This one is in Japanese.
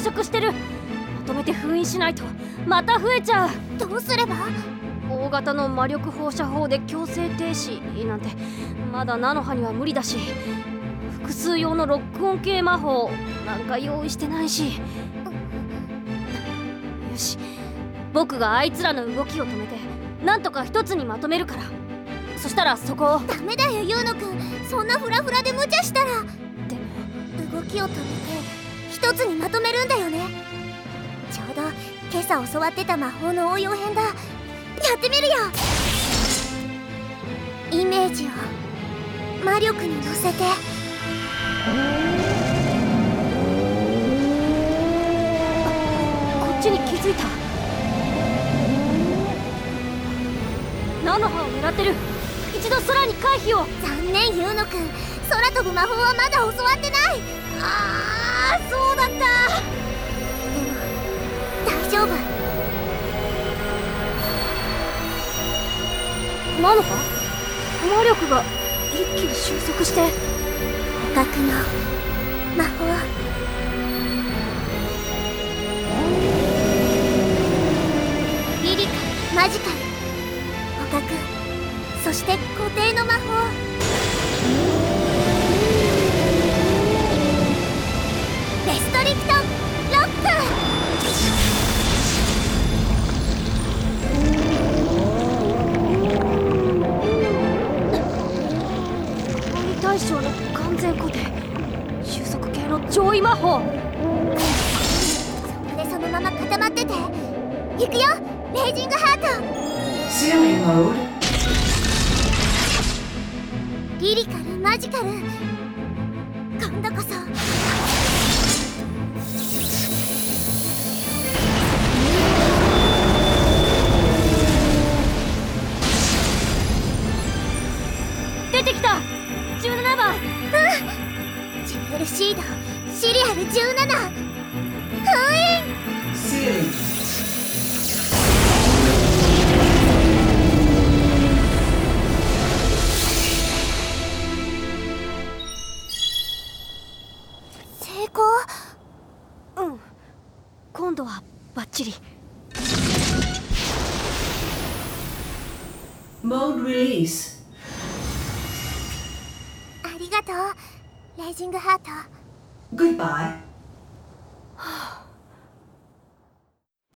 増殖してる。まとめて封印しないと。また増えちゃう。どうすれば？大型の魔力放射砲で強制停止なんて。まだ菜の葉には無理だし。複数用のロックオン系魔法。なんか用意してないし。よし。僕があいつらの動きを止めてなんとか一つにまとめるから。そしたらそこを。ダメだよユーノくんそんなフラフラで無茶したら。でも動きを止めて一つにまとめるんだよね。ちょうど今朝教わってた魔法の応用編だ。やってみるよ。イメージを魔力に乗せて。こっちに気づいた。菜の葉を狙ってる。一度空に回避を。残念ユーノくん空飛ぶ魔法はまだ教わってない。ああそうだった。でも大丈夫。なのか？魔力が一気に収束して。捕獲の魔法。リリカマジカル。捕獲。そして固定の魔法大将の完全固定収束系の上位魔法。でそのまま固まってて。いくよ。レイジングハート.リリカルマジカル。今度こそ。出てきた17番うんジュエルシードシリアル17封印成功？うん。今度はバッチリ。Mode release. とうレイジングハート。